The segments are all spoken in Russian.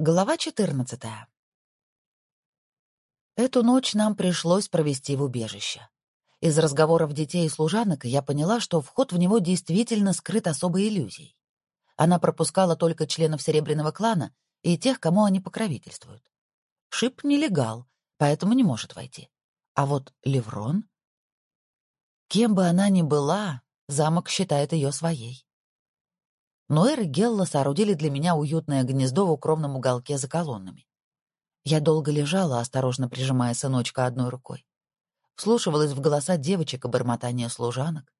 Глава 14. Эту ночь нам пришлось провести в убежище. Из разговоров детей и служанок я поняла, что вход в него действительно скрыт особой иллюзией. Она пропускала только членов Серебряного клана и тех, кому они покровительствуют. Шип нелегал, поэтому не может войти. А вот Леврон... Кем бы она ни была, замок считает ее своей. Ноэр и Гелла соорудили для меня уютное гнездо в укромном уголке за колоннами. Я долго лежала, осторожно прижимая сыночка одной рукой. Вслушивалась в голоса девочек и бормотание служанок.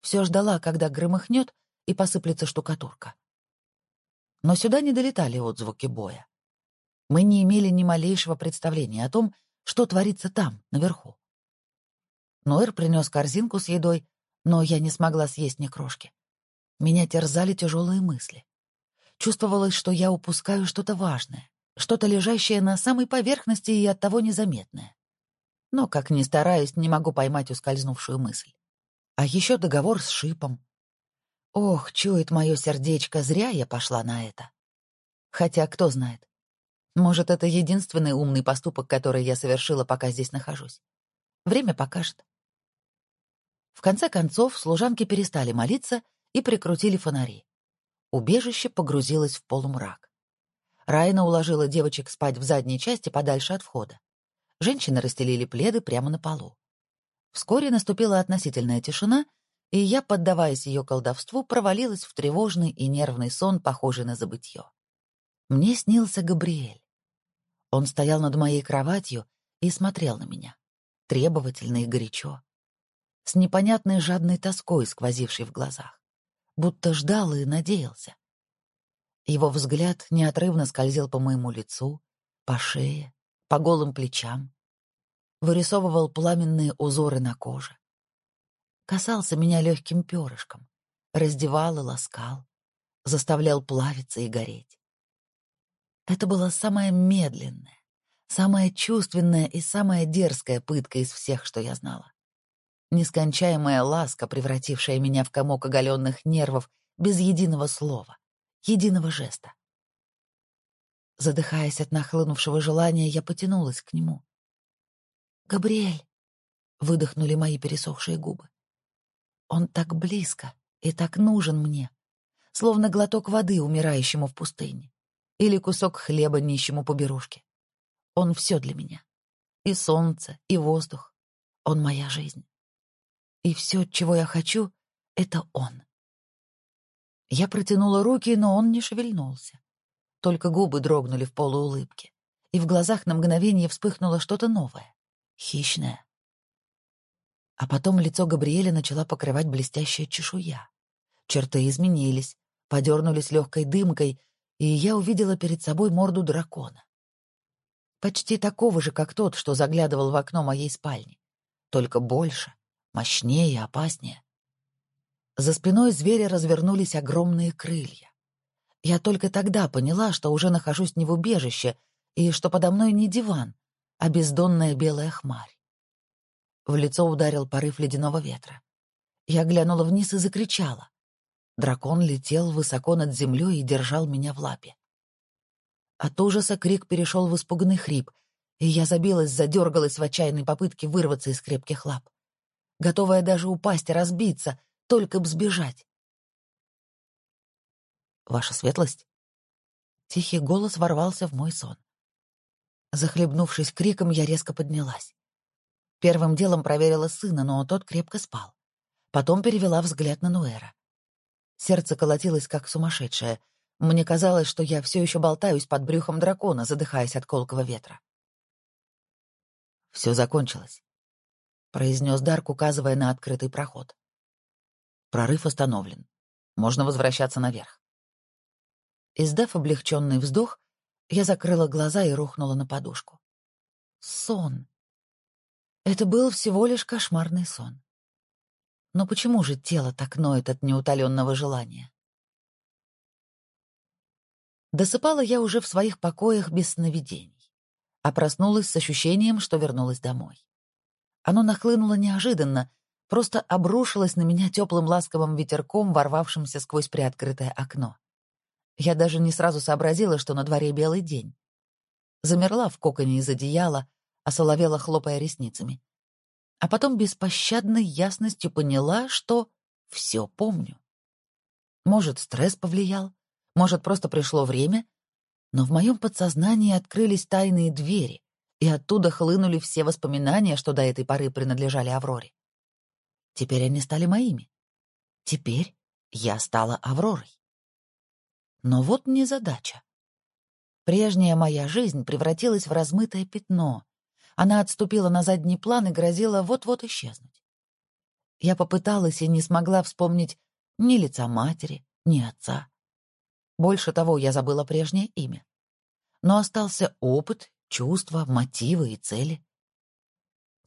Все ждала, когда громыхнет и посыплется штукатурка. Но сюда не долетали отзвуки боя. Мы не имели ни малейшего представления о том, что творится там, наверху. Ноэр принес корзинку с едой, но я не смогла съесть ни крошки. Меня терзали тяжелые мысли. Чувствовалось, что я упускаю что-то важное, что-то лежащее на самой поверхности и оттого незаметное. Но, как ни стараюсь, не могу поймать ускользнувшую мысль. А еще договор с Шипом. Ох, чует мое сердечко, зря я пошла на это. Хотя, кто знает. Может, это единственный умный поступок, который я совершила, пока здесь нахожусь. Время покажет. В конце концов, служанки перестали молиться и прикрутили фонари. Убежище погрузилось в полумрак. Райна уложила девочек спать в задней части подальше от входа. Женщины расстелили пледы прямо на полу. Вскоре наступила относительная тишина, и я, поддаваясь ее колдовству, провалилась в тревожный и нервный сон, похожий на забытье. Мне снился Габриэль. Он стоял над моей кроватью и смотрел на меня, требовательно и горячо, с непонятной жадной тоской, сквозившей в глазах будто ждал и надеялся. Его взгляд неотрывно скользил по моему лицу, по шее, по голым плечам, вырисовывал пламенные узоры на коже. Касался меня легким перышком, раздевал и ласкал, заставлял плавиться и гореть. Это была самая медленная, самая чувственная и самая дерзкая пытка из всех, что я знала. Нескончаемая ласка, превратившая меня в комок оголенных нервов без единого слова, единого жеста. Задыхаясь от нахлынувшего желания, я потянулась к нему. «Габриэль!» — выдохнули мои пересохшие губы. «Он так близко и так нужен мне, словно глоток воды умирающему в пустыне или кусок хлеба нищему по берушке. Он все для меня. И солнце, и воздух. Он моя жизнь. И все, чего я хочу, — это он. Я протянула руки, но он не шевельнулся. Только губы дрогнули в полуулыбке, и в глазах на мгновение вспыхнуло что-то новое, хищное. А потом лицо Габриэля начала покрывать блестящая чешуя. Черты изменились, подернулись легкой дымкой, и я увидела перед собой морду дракона. Почти такого же, как тот, что заглядывал в окно моей спальни, только больше, мощнее и опаснее. За спиной зверя развернулись огромные крылья. Я только тогда поняла, что уже нахожусь не в убежище и что подо мной не диван, а бездонная белая хмарь. В лицо ударил порыв ледяного ветра. Я глянула вниз и закричала. Дракон летел высоко над землей и держал меня в лапе. От ужаса крик перешел в испуганный хрип, и я забилась, задергалась в отчаянной попытке вырваться из крепких лап готовая даже упасть и разбиться, только б сбежать. «Ваша светлость?» Тихий голос ворвался в мой сон. Захлебнувшись криком, я резко поднялась. Первым делом проверила сына, но тот крепко спал. Потом перевела взгляд на Нуэра. Сердце колотилось, как сумасшедшее. Мне казалось, что я все еще болтаюсь под брюхом дракона, задыхаясь от колкого ветра. Все закончилось. — произнес Дарк, указывая на открытый проход. Прорыв остановлен. Можно возвращаться наверх. Издав облегченный вздох, я закрыла глаза и рухнула на подушку. Сон. Это был всего лишь кошмарный сон. Но почему же тело так ноет от неутоленного желания? Досыпала я уже в своих покоях без сновидений, а проснулась с ощущением, что вернулась домой. Оно нахлынуло неожиданно, просто обрушилось на меня теплым ласковым ветерком, ворвавшимся сквозь приоткрытое окно. Я даже не сразу сообразила, что на дворе белый день. Замерла в коконе из одеяла, осоловела, хлопая ресницами. А потом беспощадной ясностью поняла, что все помню. Может, стресс повлиял, может, просто пришло время, но в моем подсознании открылись тайные двери, и оттуда хлынули все воспоминания, что до этой поры принадлежали Авроре. Теперь они стали моими. Теперь я стала Авророй. Но вот незадача. Прежняя моя жизнь превратилась в размытое пятно. Она отступила на задний план и грозила вот-вот исчезнуть. Я попыталась и не смогла вспомнить ни лица матери, ни отца. Больше того, я забыла прежнее имя. Но остался опыт, чувства, мотивы и цели.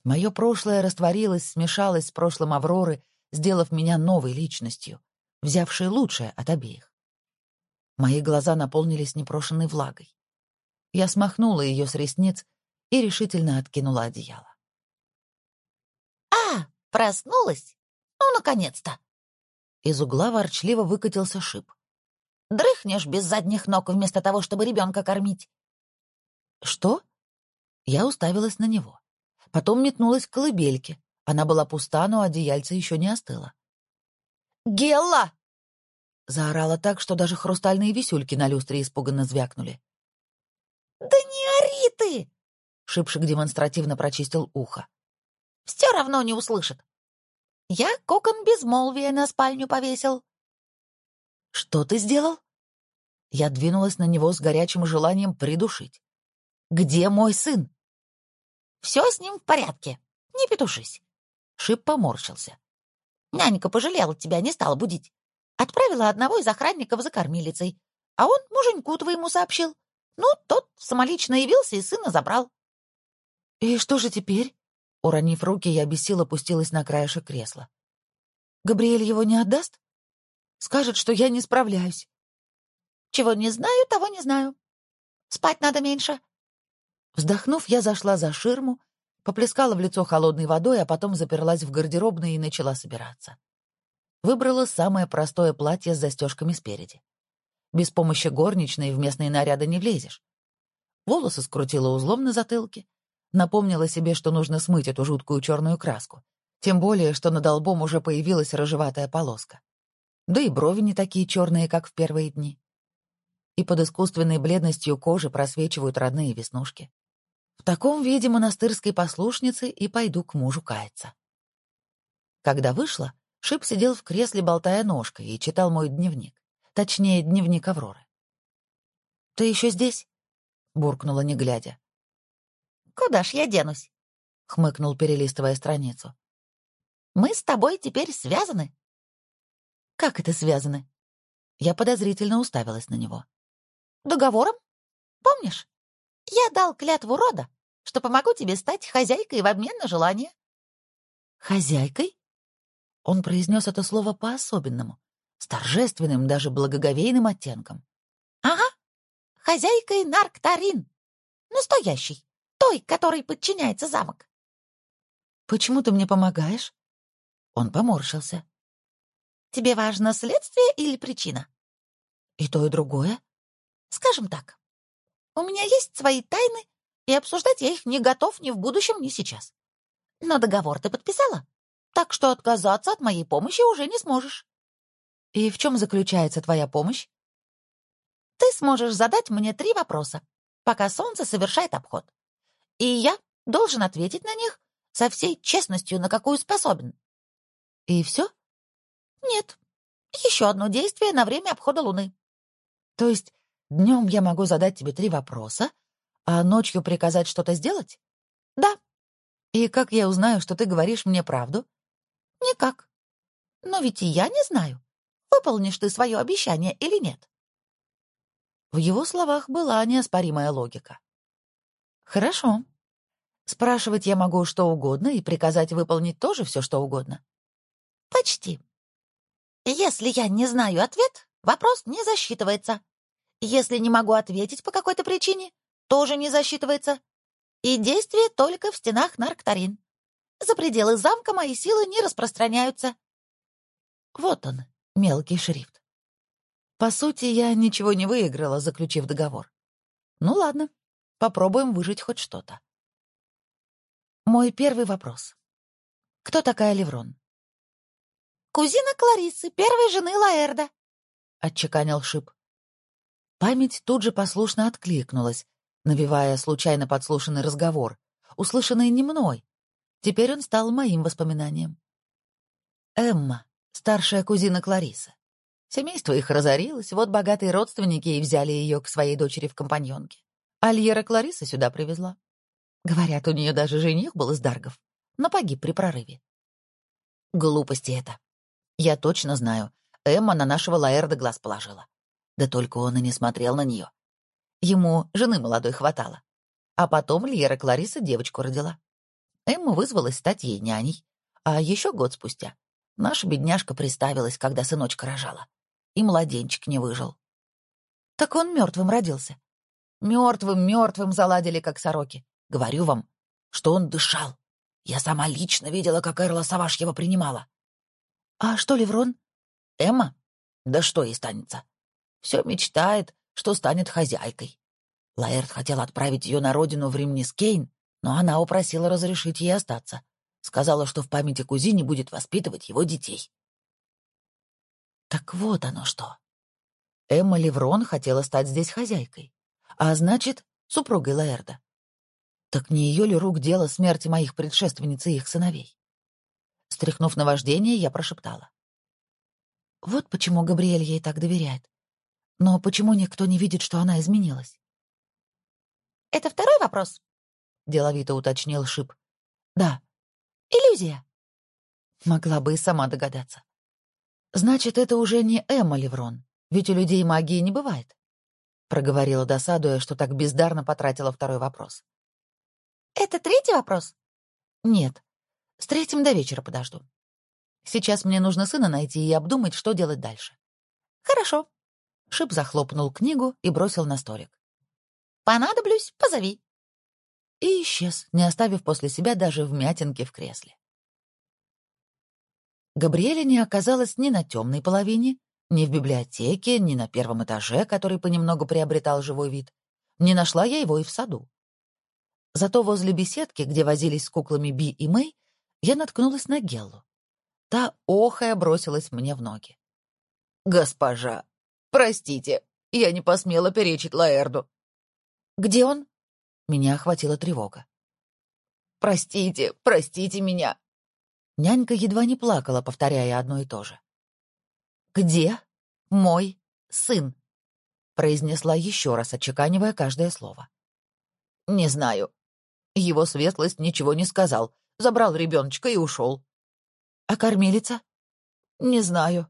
Мое прошлое растворилось, смешалось с прошлым Авроры, сделав меня новой личностью, взявшей лучшее от обеих. Мои глаза наполнились непрошенной влагой. Я смахнула ее с ресниц и решительно откинула одеяло. «А, проснулась? Ну, наконец-то!» Из угла ворчливо выкатился шип. «Дрыхнешь без задних ног вместо того, чтобы ребенка кормить». «Что?» Я уставилась на него. Потом метнулась к колыбельке. Она была пуста, но одеяльце еще не остыло. «Гелла!» Заорала так, что даже хрустальные висюльки на люстре испуганно звякнули. «Да не ори ты!» Шипшик демонстративно прочистил ухо. «Все равно не услышит. Я кокон безмолвия на спальню повесил». «Что ты сделал?» Я двинулась на него с горячим желанием придушить. «Где мой сын?» «Все с ним в порядке. Не петушись». Шип поморщился. «Нянька пожалела тебя, не стала будить. Отправила одного из охранников за кормилицей, а он муженьку твоему сообщил. Ну, тот самолично явился и сына забрал. — И что же теперь? Уронив руки, я без сил опустилась на краешек кресла. — Габриэль его не отдаст? Скажет, что я не справляюсь. — Чего не знаю, того не знаю. Спать надо меньше. Вздохнув, я зашла за ширму, поплескала в лицо холодной водой, а потом заперлась в гардеробной и начала собираться. Выбрала самое простое платье с застежками спереди. Без помощи горничной в местные наряды не влезешь. Волосы скрутила узлом на затылке. Напомнила себе, что нужно смыть эту жуткую черную краску. Тем более, что над лбом уже появилась рыжеватая полоска. Да и брови не такие черные, как в первые дни. И под искусственной бледностью кожи просвечивают родные веснушки. В таком виде монастырской послушницы и пойду к мужу каяться. Когда вышла, Шип сидел в кресле, болтая ножкой, и читал мой дневник. Точнее, дневник Авроры. «Ты еще здесь?» — буркнула, не глядя. «Куда ж я денусь?» — хмыкнул, перелистывая страницу. «Мы с тобой теперь связаны». «Как это связаны?» Я подозрительно уставилась на него. «Договором? Помнишь? Я дал клятву рода, что помогу тебе стать хозяйкой в обмен на желание». «Хозяйкой?» Он произнес это слово по-особенному, с торжественным, даже благоговейным оттенком. «Ага, хозяйкой Нарктарин. Настоящий, той, которой подчиняется замок». «Почему ты мне помогаешь?» Он поморщился. «Тебе важно следствие или причина?» «И то, и другое». «Скажем так, у меня есть свои тайны, и обсуждать я их не готов ни в будущем, ни сейчас. Но договор ты подписала?» так что отказаться от моей помощи уже не сможешь. И в чем заключается твоя помощь? Ты сможешь задать мне три вопроса, пока солнце совершает обход. И я должен ответить на них со всей честностью, на какую способен. И все? Нет. Еще одно действие на время обхода Луны. То есть днем я могу задать тебе три вопроса, а ночью приказать что-то сделать? Да. И как я узнаю, что ты говоришь мне правду? Никак. Но ведь и я не знаю, выполнишь ты свое обещание или нет. В его словах была неоспоримая логика. Хорошо. Спрашивать я могу что угодно и приказать выполнить тоже все, что угодно. Почти. Если я не знаю ответ, вопрос не засчитывается. Если не могу ответить по какой-то причине, тоже не засчитывается. И действие только в стенах Нарктарин. За пределы замка мои силы не распространяются. Вот он, мелкий шрифт. По сути, я ничего не выиграла, заключив договор. Ну ладно, попробуем выжить хоть что-то. Мой первый вопрос. Кто такая Леврон? «Кузина Кларисы, первой жены Лаэрда», — отчеканил Шип. Память тут же послушно откликнулась, навевая случайно подслушанный разговор, услышанный не мной. Теперь он стал моим воспоминанием. Эмма, старшая кузина Кларисы. Семейство их разорилось, вот богатые родственники и взяли ее к своей дочери в компаньонке. Альера Клариса сюда привезла. Говорят, у нее даже жених был из Даргов, но погиб при прорыве. Глупости это. Я точно знаю, Эмма на нашего Лаэрда глаз положила. Да только он и не смотрел на нее. Ему жены молодой хватало. А потом Льера Клариса девочку родила. Эмма вызвалась стать ей няней. А еще год спустя наша бедняжка приставилась, когда сыночка рожала. И младенчик не выжил. Так он мертвым родился. Мертвым, мертвым заладили, как сороки. Говорю вам, что он дышал. Я сама лично видела, как Эрла Саваш его принимала. А что Леврон? Эмма? Да что ей станется? Все мечтает, что станет хозяйкой. Лаэрт хотел отправить ее на родину в Римнискейн, но она упросила разрешить ей остаться. Сказала, что в памяти кузине будет воспитывать его детей. Так вот оно что. Эмма Леврон хотела стать здесь хозяйкой, а значит, супругой Лаэрда. Так не ее ли рук дело смерти моих предшественниц и их сыновей? Стряхнув на вождение, я прошептала. Вот почему Габриэль ей так доверяет. Но почему никто не видит, что она изменилась? «Это второй вопрос?» — деловито уточнил Шип. «Да». «Иллюзия». Могла бы и сама догадаться. «Значит, это уже не Эмма Леврон, ведь у людей магии не бывает», — проговорила досадуя, что так бездарно потратила второй вопрос. Это третий вопрос? Нет. С третьим до вечера подожду. Сейчас мне нужно сына найти и обдумать, что делать дальше. Хорошо. Шип захлопнул книгу и бросил на столик. Понадоблюсь, позови. И исчез, не оставив после себя даже вмятинки в кресле. Габриэля не оказалась ни на темной половине, ни в библиотеке, ни на первом этаже, который понемногу приобретал живой вид. Не нашла я его и в саду. Зато возле беседки, где возились с куклами Би и Мэй, я наткнулась на Геллу. Та охая бросилась мне в ноги. «Госпожа, простите, я не посмела перечить Лаэрду». «Где он?» Меня охватила тревога. «Простите, простите меня!» Нянька едва не плакала, повторяя одно и то же. «Где мой сын?» произнесла еще раз, отчеканивая каждое слово. «Не знаю. Его светлость ничего не сказал. Забрал ребеночка и ушел. А кормилица? Не знаю.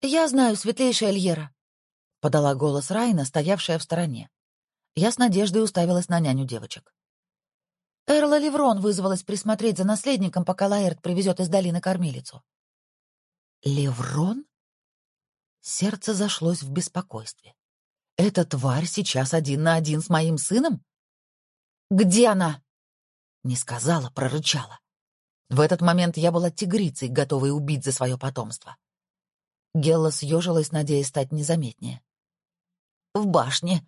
Я знаю, светлейшая Эльера. Подала голос Райна, стоявшая в стороне. Я с надеждой уставилась на няню девочек. Эрла Леврон вызвалась присмотреть за наследником, пока Лаэрт привезет из долины кормилицу. Леврон? Сердце зашлось в беспокойстве. Эта тварь сейчас один на один с моим сыном? Где она?» Не сказала, прорычала. В этот момент я была тигрицей, готовой убить за свое потомство. Гелла съежилась, надеясь стать незаметнее. «В башне!»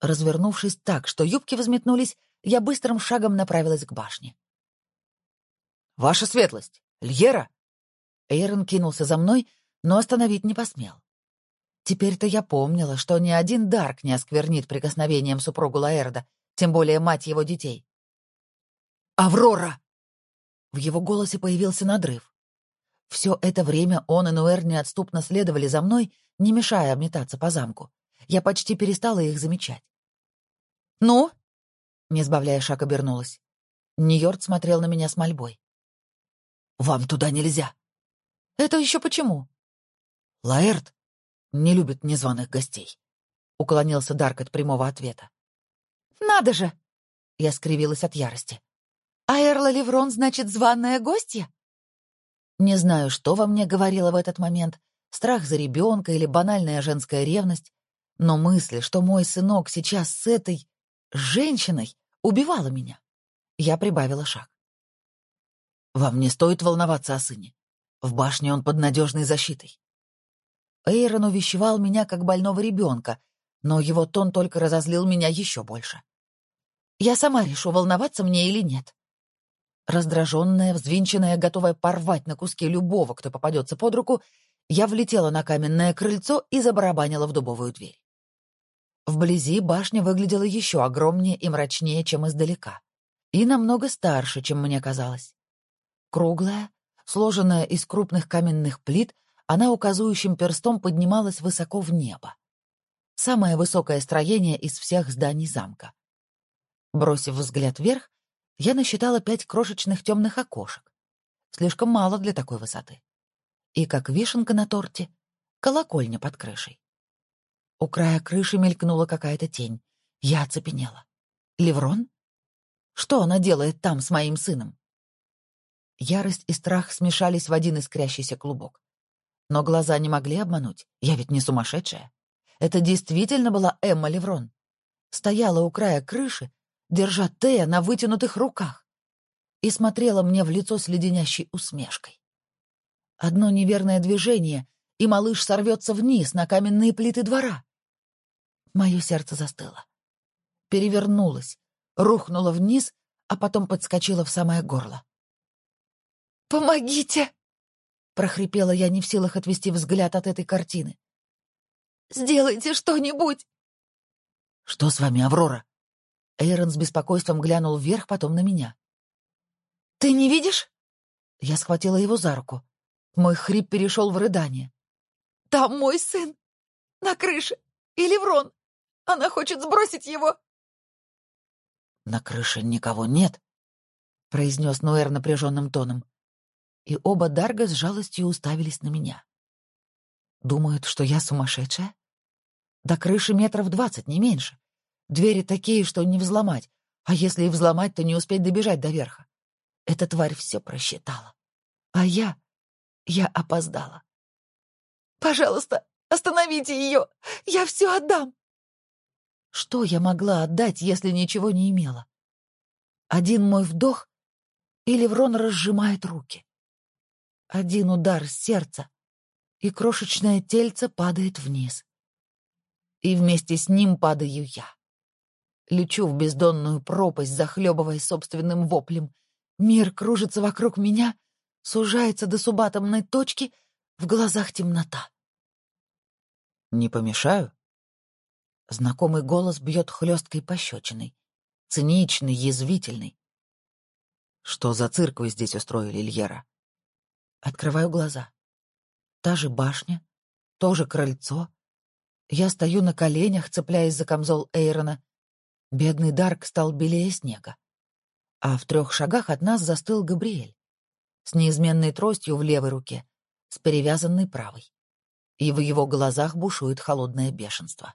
Развернувшись так, что юбки взметнулись, я быстрым шагом направилась к башне. «Ваша светлость! Льера!» Эйрон кинулся за мной, но остановить не посмел. Теперь-то я помнила, что ни один Дарк не осквернит прикосновением супругу Лаэрда, тем более мать его детей. «Аврора!» В его голосе появился надрыв. Все это время он и Нуэр неотступно следовали за мной, не мешая обметаться по замку. Я почти перестала их замечать. «Ну?» — не сбавляя шаг, обернулась. Нью-Йорк смотрел на меня с мольбой. «Вам туда нельзя». «Это еще почему?» «Лаэрт не любит незваных гостей», — уклонился Дарк от прямого ответа. «Надо же!» — я скривилась от ярости. «А Эрла Леврон, значит, званая гостья?» Не знаю, что во мне говорило в этот момент, страх за ребенка или банальная женская ревность, но мысль, что мой сынок сейчас с этой женщиной, убивала меня. Я прибавила шаг. «Вам не стоит волноваться о сыне. В башне он под надежной защитой». Эйрон увещевал меня как больного ребенка, но его тон только разозлил меня еще больше. Я сама решу, волноваться мне или нет. Раздраженная, взвинченная, готовая порвать на куски любого, кто попадется под руку, я влетела на каменное крыльцо и забарабанила в дубовую дверь. Вблизи башня выглядела еще огромнее и мрачнее, чем издалека, и намного старше, чем мне казалось. Круглая, сложенная из крупных каменных плит, она указующим перстом поднималась высоко в небо. Самое высокое строение из всех зданий замка. Бросив взгляд вверх, я насчитала пять крошечных темных окошек. Слишком мало для такой высоты. И, как вишенка на торте, колокольня под крышей. У края крыши мелькнула какая-то тень. Я оцепенела. Леврон? Что она делает там с моим сыном? Ярость и страх смешались в один искрящийся клубок. Но глаза не могли обмануть. Я ведь не сумасшедшая. Это действительно была Эмма Леврон. Стояла у края крыши, держа Тея на вытянутых руках, и смотрела мне в лицо с леденящей усмешкой. Одно неверное движение, и малыш сорвется вниз на каменные плиты двора. Мое сердце застыло. Перевернулось, рухнуло вниз, а потом подскочило в самое горло. «Помогите!» — прохрипела я, не в силах отвести взгляд от этой картины. «Сделайте что-нибудь!» «Что с вами, Аврора?» Эйрон с беспокойством глянул вверх, потом на меня. «Ты не видишь?» Я схватила его за руку. Мой хрип перешел в рыдание. «Там мой сын! На крыше! И Леврон! Она хочет сбросить его!» «На крыше никого нет», — произнес Нуэр напряженным тоном. И оба Дарга с жалостью уставились на меня. «Думают, что я сумасшедшая? До крыши метров двадцать, не меньше. Двери такие, что не взломать, а если и взломать, то не успеть добежать до верха. Эта тварь все просчитала. А я... я опоздала. «Пожалуйста, остановите ее! Я все отдам!» Что я могла отдать, если ничего не имела? Один мой вдох, и Леврон разжимает руки. Один удар сердца, и крошечное тельце падает вниз. И вместе с ним падаю я. Лечу в бездонную пропасть, захлебываясь собственным воплем. Мир кружится вокруг меня, сужается до субатомной точки, в глазах темнота. «Не помешаю?» Знакомый голос бьет хлесткой пощечиной. Циничный, язвительный. «Что за цирк вы здесь устроили, Ильера?» Открываю глаза. Та же башня, то же крыльцо. Я стою на коленях, цепляясь за камзол Эйрона. Бедный Дарк стал белее снега. А в трех шагах от нас застыл Габриэль. С неизменной тростью в левой руке, с перевязанной правой. И в его глазах бушует холодное бешенство.